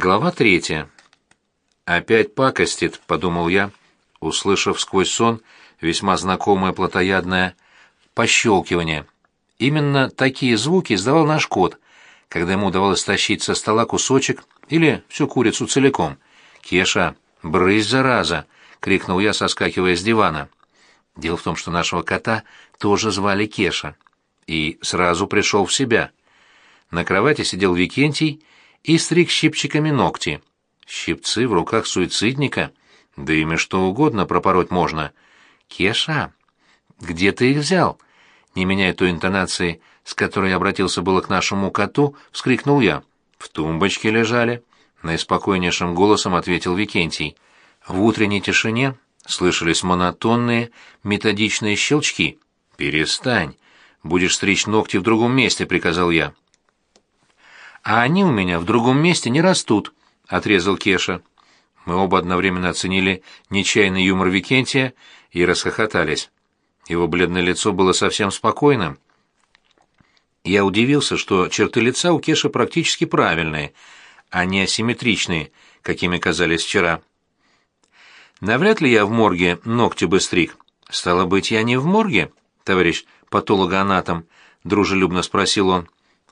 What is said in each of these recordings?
Глава третья. «Опять пакостит», — подумал я, услышав сквозь сон весьма знакомое плотоядное пощелкивание. Именно такие звуки издавал наш кот, когда ему удавалось тащить со стола кусочек или всю курицу целиком. «Кеша, брысь, зараза!» — крикнул я, соскакивая с дивана. Дело в том, что нашего кота тоже звали Кеша. И сразу пришел в себя. На кровати сидел Викентий и стриг щипчиками ногти. Щипцы в руках суицидника? Да ими что угодно пропороть можно. «Кеша, где ты их взял?» Не меняя той интонации, с которой обратился было к нашему коту, вскрикнул я. «В тумбочке лежали», — наиспокойнейшим голосом ответил Викентий. В утренней тишине слышались монотонные, методичные щелчки. «Перестань! Будешь стричь ногти в другом месте», — приказал я. «А они у меня в другом месте не растут», — отрезал Кеша. Мы оба одновременно оценили нечаянный юмор Викентия и расхохотались. Его бледное лицо было совсем спокойным. Я удивился, что черты лица у Кеши практически правильные, а не асимметричные, какими казались вчера. Навряд ли я в морге ногти бы стриг. Стало быть, я не в морге, товарищ патологоанатом, дружелюбно спросил он.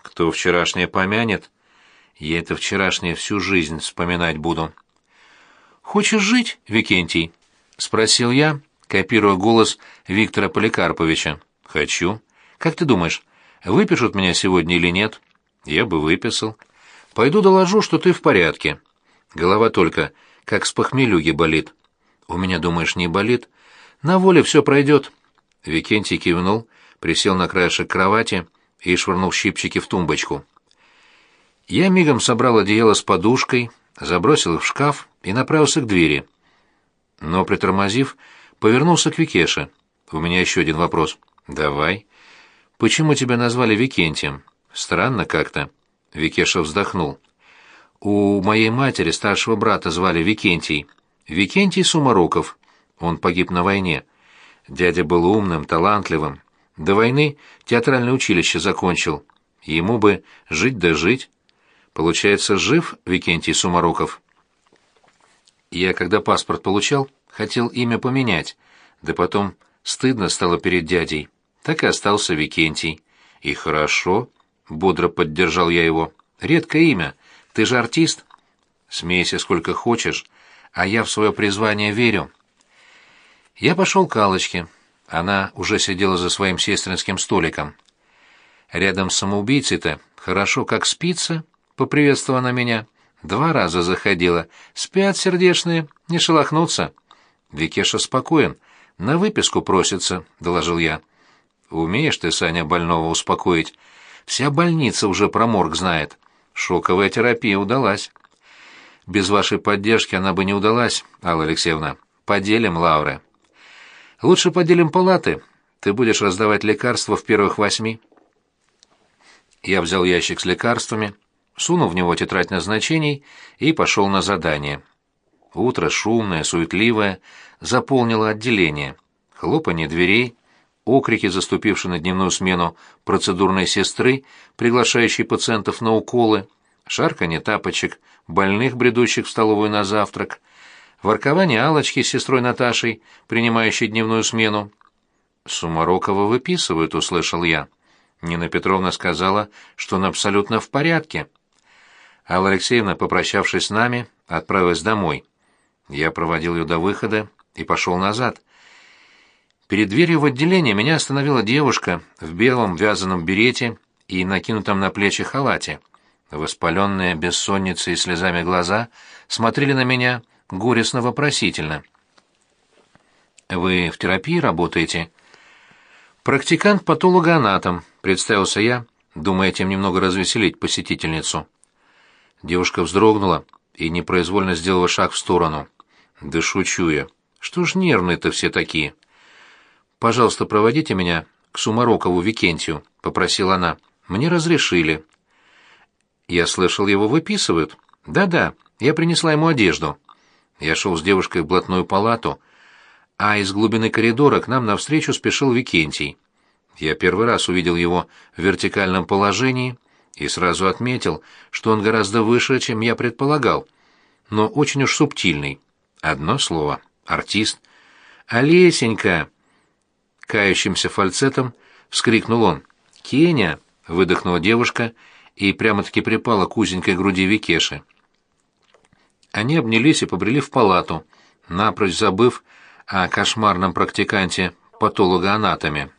Кто вчерашнее помянет? Я это вчерашнее всю жизнь вспоминать буду. Хочешь жить, Викентий? спросил я, копируя голос Виктора Поликарповича. Хочу. Как ты думаешь, выпишут меня сегодня или нет? Я бы выписал. Пойду доложу, что ты в порядке. Голова только как с похмелюги болит. У меня, думаешь, не болит? На воле все пройдет. Викентий кивнул, присел на краешек кровати и швырнул щипчики в тумбочку. Я мигом собрал одеяло с подушкой, забросил их в шкаф и направился к двери. Но, притормозив, повернулся к Викеше. «У меня еще один вопрос». «Давай». «Почему тебя назвали Викентием?» «Странно как-то». Викеша вздохнул. «У моей матери старшего брата звали Викентий. Викентий Сумароков. Он погиб на войне. Дядя был умным, талантливым. До войны театральное училище закончил. Ему бы жить да жить. Получается, жив Викентий Сумароков? Я, когда паспорт получал, хотел имя поменять, да потом стыдно стало перед дядей. Так и остался Викентий. И хорошо, бодро поддержал я его. Редкое имя. Ты же артист. Смейся сколько хочешь, а я в свое призвание верю. Я пошел к Аллочке. Она уже сидела за своим сестринским столиком. Рядом с самоубийцей-то хорошо как спится, поприветствовала она меня. Два раза заходила. Спят сердечные, не шелохнутся. Викеша спокоен, на выписку просится, доложил я. Умеешь ты, Саня, больного успокоить? Вся больница уже про морг знает. Шоковая терапия удалась. Без вашей поддержки она бы не удалась, Алла Алексеевна. Поделим лавры. Лучше поделим палаты. Ты будешь раздавать лекарства в первых восьми. Я взял ящик с лекарствами, сунул в него тетрадь назначений и пошел на задание. Утро шумное, суетливое, заполнило отделение. Хлопанье дверей, окрики, заступившие на дневную смену процедурной сестры, приглашающей пациентов на уколы, шарканье тапочек, больных, бредущих в столовую на завтрак, воркование Алочки с сестрой Наташей, принимающей дневную смену. «Сумарокова выписывают», — услышал я. Нина Петровна сказала, что он абсолютно в порядке. Алла Алексеевна, попрощавшись с нами, отправилась домой. Я проводил ее до выхода и пошел назад. Перед дверью в отделение меня остановила девушка в белом вязаном берете и накинутом на плечи халате. Воспаленные бессонницей и слезами глаза смотрели на меня горестно-вопросительно. «Вы в терапии работаете?» «Практикант-патологоанатом», — представился я, думая тем немного развеселить посетительницу. Девушка вздрогнула и непроизвольно сделала шаг в сторону. «Да шучу я. Что ж нервные-то все такие?» «Пожалуйста, проводите меня к Сумарокову Викентию», — попросила она. «Мне разрешили». Я слышал, его выписывают. Да-да, я принесла ему одежду. Я шел с девушкой в блатную палату, а из глубины коридора к нам навстречу спешил Викентий. Я первый раз увидел его в вертикальном положении, и сразу отметил, что он гораздо выше, чем я предполагал, но очень уж субтильный. Одно слово — артист. «Олесенька!» Кающимся фальцетом вскрикнул он. «Кеня!» — выдохнула девушка и прямо-таки припала к узенькой груди Викеши. Они обнялись и побрели в палату, напрочь забыв о кошмарном практиканте патологоанатоме.